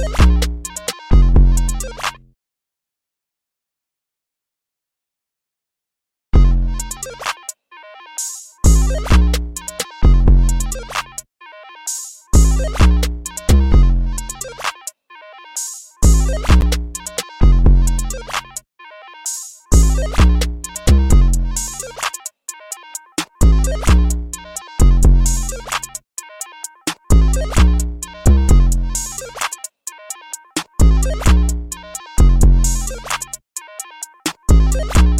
Bye. Bye.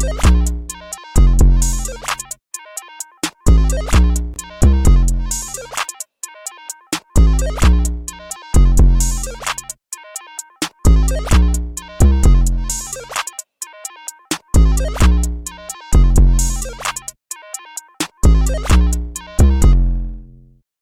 Bye.